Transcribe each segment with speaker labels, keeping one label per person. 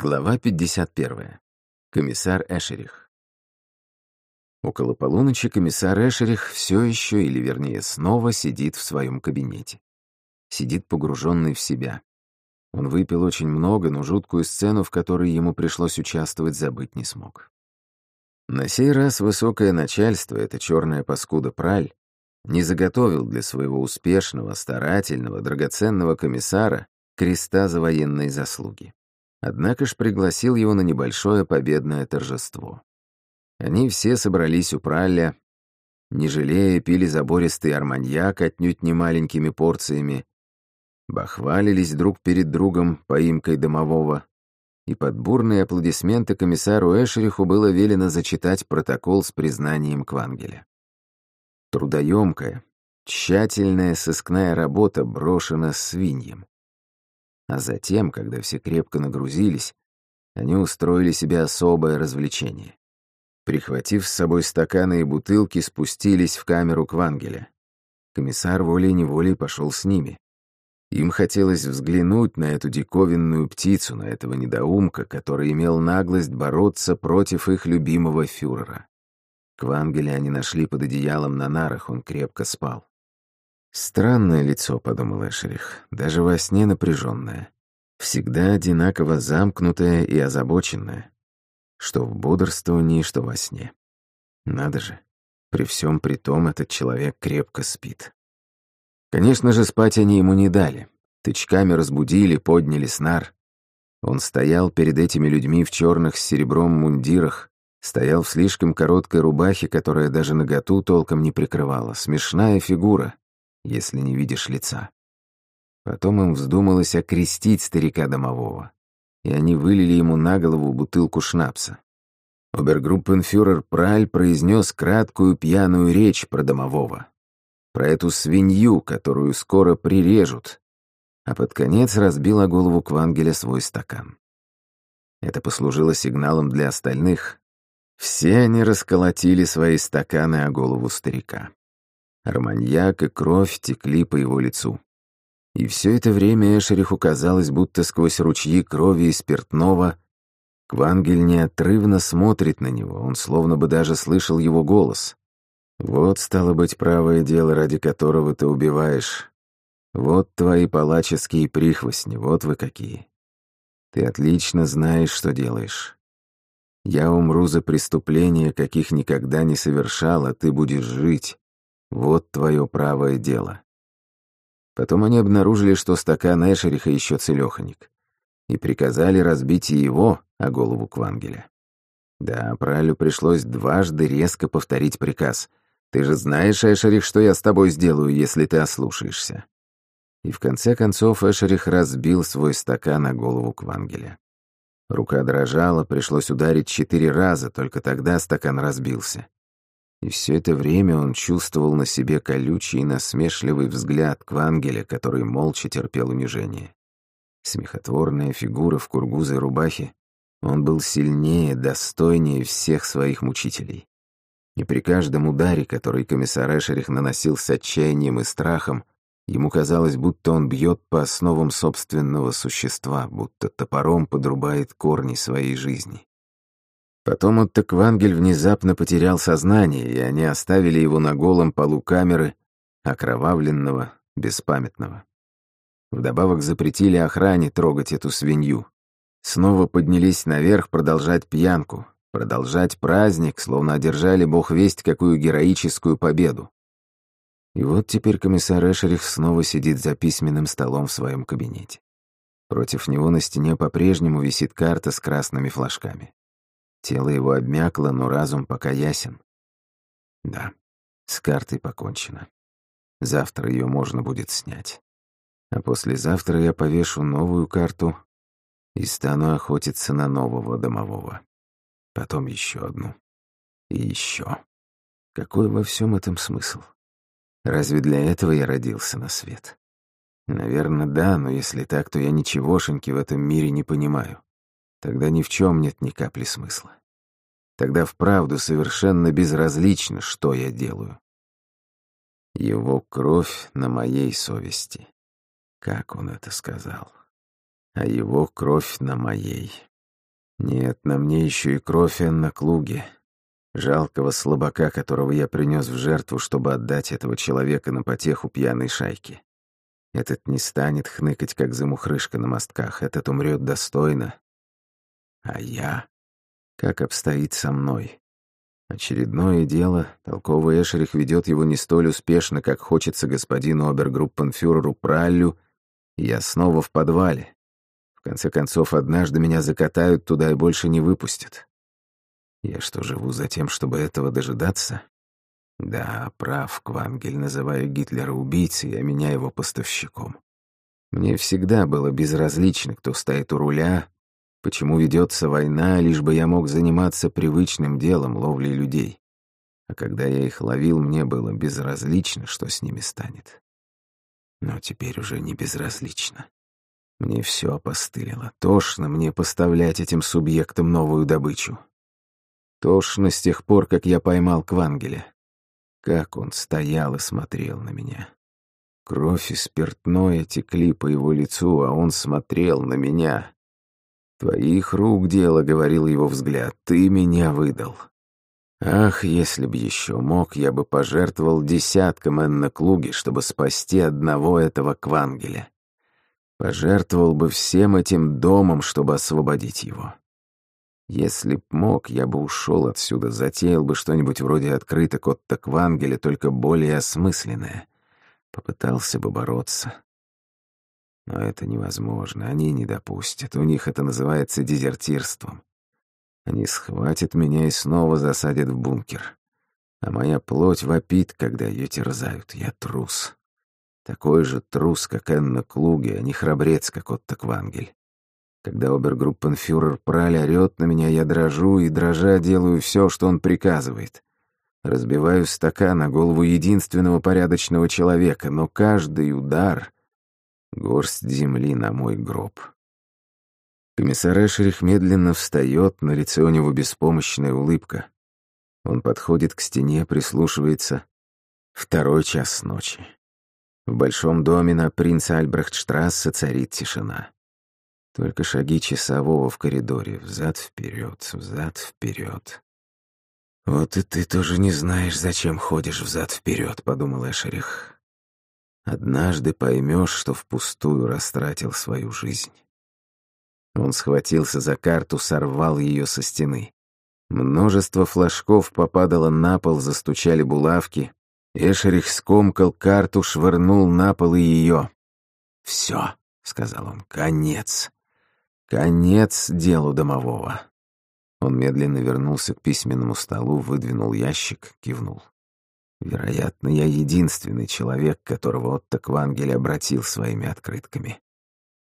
Speaker 1: Глава 51. Комиссар Эшерих. Около полуночи комиссар Эшерих все еще, или вернее снова, сидит в своем кабинете. Сидит погруженный в себя. Он выпил очень много, но жуткую сцену, в которой ему пришлось участвовать, забыть не смог. На сей раз высокое начальство, это черная паскуда Праль, не заготовил для своего успешного, старательного, драгоценного комиссара креста за военные заслуги. Однако ж пригласил его на небольшое победное торжество. Они все собрались у Пралля, не жалея, пили забористый арманьяк отнюдь не маленькими порциями, бахвалились друг перед другом поимкой домового, и под бурные аплодисменты комиссару Эшериху было велено зачитать протокол с признанием Квангеля. Трудоемкая, тщательная сыскная работа брошена свиньям. А затем, когда все крепко нагрузились, они устроили себе особое развлечение. Прихватив с собой стаканы и бутылки, спустились в камеру Квангеля. Комиссар волей-неволей пошел с ними. Им хотелось взглянуть на эту диковинную птицу, на этого недоумка, который имел наглость бороться против их любимого фюрера. Квангеля они нашли под одеялом на нарах, он крепко спал. «Странное лицо», — подумал Эшерих, — «даже во сне напряженное. Всегда одинаково замкнутое и озабоченное. Что в бодрствовании, что во сне. Надо же, при всем при том этот человек крепко спит». Конечно же, спать они ему не дали. Тычками разбудили, подняли снар. Он стоял перед этими людьми в черных с серебром мундирах, стоял в слишком короткой рубахе, которая даже наготу толком не прикрывала. Смешная фигура, если не видишь лица. Потом им вздумалось окрестить старика домового, и они вылили ему на голову бутылку шнапса. Обергруппенфюрер Праль произнес краткую пьяную речь про домового, про эту свинью, которую скоро прирежут, а под конец разбил о голову Квангеля свой стакан. Это послужило сигналом для остальных. Все они расколотили свои стаканы о голову старика. Арманьяк и кровь текли по его лицу. И все это время Эшериху казалось, будто сквозь ручьи крови и спиртного Квангель неотрывно смотрит на него, он словно бы даже слышал его голос. «Вот, стало быть, правое дело, ради которого ты убиваешь. Вот твои палаческие прихвостни, вот вы какие. Ты отлично знаешь, что делаешь. Я умру за преступления, каких никогда не совершал, а ты будешь жить. Вот твое правое дело. Потом они обнаружили, что стакан Эшериха еще целеханик, и приказали разбить его о голову Квангеля. Да, Пралю пришлось дважды резко повторить приказ. «Ты же знаешь, Эшерих, что я с тобой сделаю, если ты ослушаешься». И в конце концов Эшерих разбил свой стакан о голову Квангеля. Рука дрожала, пришлось ударить четыре раза, только тогда стакан разбился. И все это время он чувствовал на себе колючий и насмешливый взгляд Квангеля, который молча терпел унижение. Смехотворная фигура в кургузой рубахе, он был сильнее, достойнее всех своих мучителей. И при каждом ударе, который комиссар Эшерих наносил с отчаянием и страхом, ему казалось, будто он бьет по основам собственного существа, будто топором подрубает корни своей жизни. Потом Отто Квангель внезапно потерял сознание, и они оставили его на голом полу камеры, окровавленного, беспамятного. Вдобавок запретили охране трогать эту свинью. Снова поднялись наверх продолжать пьянку, продолжать праздник, словно одержали бог весть какую героическую победу. И вот теперь комиссар Эшерих снова сидит за письменным столом в своем кабинете. Против него на стене по-прежнему висит карта с красными флажками. Тело его обмякло, но разум пока ясен. Да, с картой покончено. Завтра ее можно будет снять. А послезавтра я повешу новую карту и стану охотиться на нового домового. Потом еще одну. И еще. Какой во всем этом смысл? Разве для этого я родился на свет? Наверное, да, но если так, то я ничегошеньки в этом мире не понимаю. Тогда ни в чем нет ни капли смысла. Тогда вправду совершенно безразлично, что я делаю. Его кровь на моей совести. Как он это сказал? А его кровь на моей. Нет, на мне еще и кровь Энна Клуги, жалкого слабака, которого я принес в жертву, чтобы отдать этого человека на потеху пьяной шайки. Этот не станет хныкать, как замухрышка на мостках, этот умрет достойно. А я? Как обстоит со мной? Очередное дело, толковый Эшерих ведет его не столь успешно, как хочется господину обергруппенфюреру Праллю, и я снова в подвале. В конце концов, однажды меня закатают туда и больше не выпустят. Я что, живу за тем, чтобы этого дожидаться? Да, прав, Квангель, называю Гитлера убийцей, а меня его поставщиком. Мне всегда было безразлично, кто стоит у руля, почему ведется война, лишь бы я мог заниматься привычным делом ловли людей. А когда я их ловил, мне было безразлично, что с ними станет. Но теперь уже не безразлично. Мне все опостылило. Тошно мне поставлять этим субъектам новую добычу. Тошно с тех пор, как я поймал Квангеля. Как он стоял и смотрел на меня. Кровь и спиртное текли по его лицу, а он смотрел на меня. «Твоих рук дело», — говорил его взгляд, — «ты меня выдал». Ах, если б еще мог, я бы пожертвовал десятком Энна Клуги, чтобы спасти одного этого Квангеля. Пожертвовал бы всем этим домом, чтобы освободить его. Если б мог, я бы ушел отсюда, затеял бы что-нибудь вроде открыток от Таквангеля, только более осмысленное. Попытался бы бороться. Но это невозможно, они не допустят. У них это называется дезертирством. Они схватят меня и снова засадят в бункер. А моя плоть вопит, когда ее терзают. Я трус. Такой же трус, как Энна Клуги, а не храбрец, как Отто Квангель. Когда обергруппенфюрер Праль орёт на меня, я дрожу и, дрожа, делаю все, что он приказывает. Разбиваю стакан на голову единственного порядочного человека, но каждый удар — горсть земли на мой гроб. Комиссар Эшерих медленно встает, на лице у него беспомощная улыбка. Он подходит к стене, прислушивается. Второй час ночи. В большом доме на принца Альбрехтштрассе царит тишина. Только шаги часового в коридоре, взад-вперед, взад-вперед. «Вот и ты тоже не знаешь, зачем ходишь взад-вперед», — подумал Эшерих. «Однажды поймешь, что впустую растратил свою жизнь». Он схватился за карту, сорвал ее со стены. Множество флажков попадало на пол, застучали булавки. Эшерих скомкал карту, швырнул на пол и ее. «Все», — сказал он, — «конец». Конец делу домового. Он медленно вернулся к письменному столу, выдвинул ящик, кивнул. Вероятно, я единственный человек, которого Отто Квангель обратил своими открытками.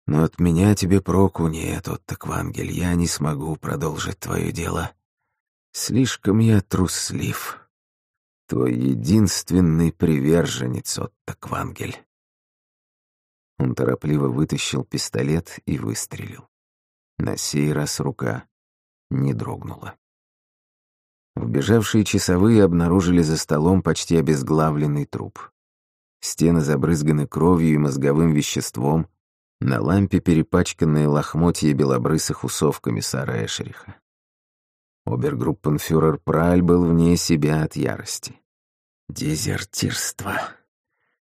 Speaker 1: Но от меня тебе проку нет, Отто Квангель, я не смогу продолжить твое дело. Слишком я труслив. Твой единственный приверженец, Отто Квангель. Он торопливо вытащил пистолет и выстрелил. На сей раз рука не дрогнула. Вбежавшие часовые обнаружили за столом почти обезглавленный труп. Стены забрызганы кровью и мозговым веществом, на лампе перепачканные лохмотья белобрысых усов комиссара Эшериха. Обергруппенфюрер Праль был вне себя от ярости. Дезертирство.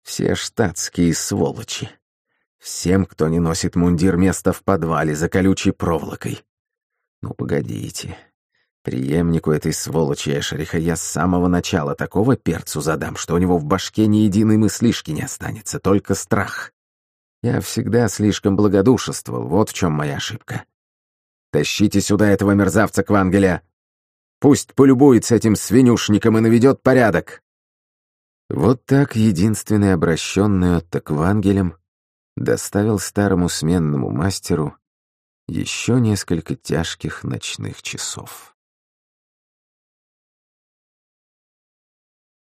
Speaker 1: Все штатские сволочи. Всем, кто не носит мундир, место в подвале за колючей проволокой. Ну, погодите. Приемнику этой сволочи Эшериха я с самого начала такого перцу задам, что у него в башке ни единой мыслишки не останется, только страх. Я всегда слишком благодушествовал, вот в чем моя ошибка. Тащите сюда этого мерзавца Квангеля. Пусть полюбуется этим свинюшником и наведет порядок. Вот так единственный обращенный от Квангелем доставил старому сменному мастеру еще несколько тяжких ночных часов.